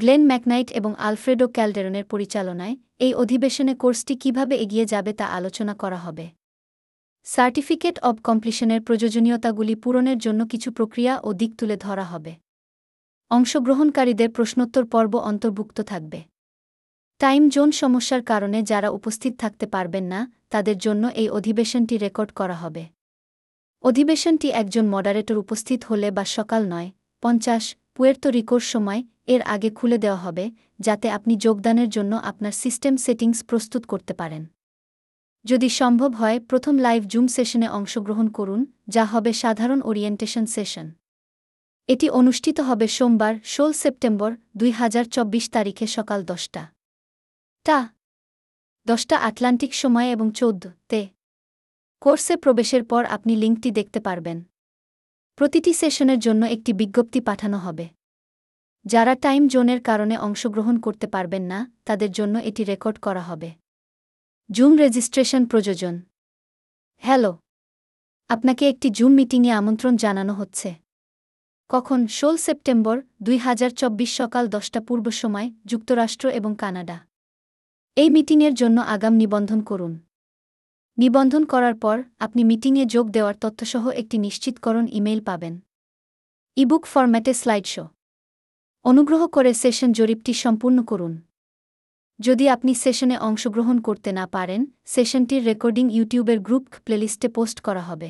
Glenn McKnight এবং Alfredo ক্যালডেরনের পরিচালনায় এই অধিবেশনে কোর্সটি কীভাবে এগিয়ে যাবে তা আলোচনা করা হবে। সার্টিফিকেট অব কমপ্লিশনের প্রয়োজনীয়তাগুলি পূরণের জন্য কিছু প্রক্রিয়া ও দিক তুলে ধরা হবে। অংশগ্রহণকারীদের প্রশ্নোত্তর পর্ব অন্তর্ভুক্ত থাকবে। টাইম জোন সমস্যার কারণে যারা উপস্থিত থাকতে পারবেন না, তাদের জন্য এই অধিবেশনটি রেকর্ড করা হবে। অধিবেশনটি একজন মডারেটর উপস্থিত হলে বা সকাল নয়, পঞ্চাশ, পুয়ের্তো রিকোর সময় এর আগে খুলে দেওয়া হবে, যাতে আপনি যোগদানের জন্য আপনার সিস্টেম সেটিংস প্রস্তুত করতে পারেন। যদি সম্ভব হয়, প্রথম লাইভ জুম সেশনে অংশগ্রহণ করুন, যা হবে সাধারণ ওরিয়েন্টেশন সেশন। এটি অনুষ্ঠিত হবে সোমবার, ষোল সেপ্টেম্বর, দুই হাজার চব্বিশ তারিখে সকাল দশটা। টা। দশটা আটলান্টিক সময় এবং চৌদ্দ, তে। কোর্সে প্রবেশের পর আপনি লিঙ্কটি দেখতে পারবেন। প্রতিটি সেশনের জন্য একটি বিজ্ঞপ্তি পাঠানো হবে। যারা টাইম জোনের কারণে অংশগ্রহণ করতে পারবেন না, তাদের জন্য এটি রেকর্ড করা হবে। জুম রেজিস্ট্রেশন প্রযোজন। হ্যালো। আপনাকে একটি জুম মিটিংয়ে আমন্ত্রণ জানানো হচ্ছে। কখন? ষোল সেপ্টেম্বর, দুই হাজার চব্বিশ সকাল দশটা পূর্ব সময়, যুক্তরাষ্ট্র এবং কানাডা। এই মিটিংয়ের জন্য আগাম নিবন্ধন করুন। নিবন্ধন করার পর, আপনি মিটিংয়ে যোগ দেওয়ার তথ্যসহ একটি নিশ্চিতকরণ ইমেইল পাবেন। ইবুক ফরম্যাটে স্লাইড শো অনুগ্রহ করে সেশন জরিপটি সম্পূর্ণ করুন। যদি আপনি সেশনে অংশগ্রহণ করতে না পারেন, সেশনটির রেকর্ডিং ইউটিউবের গ্রুপ প্লেলিস্টে পোস্ট করা হবে।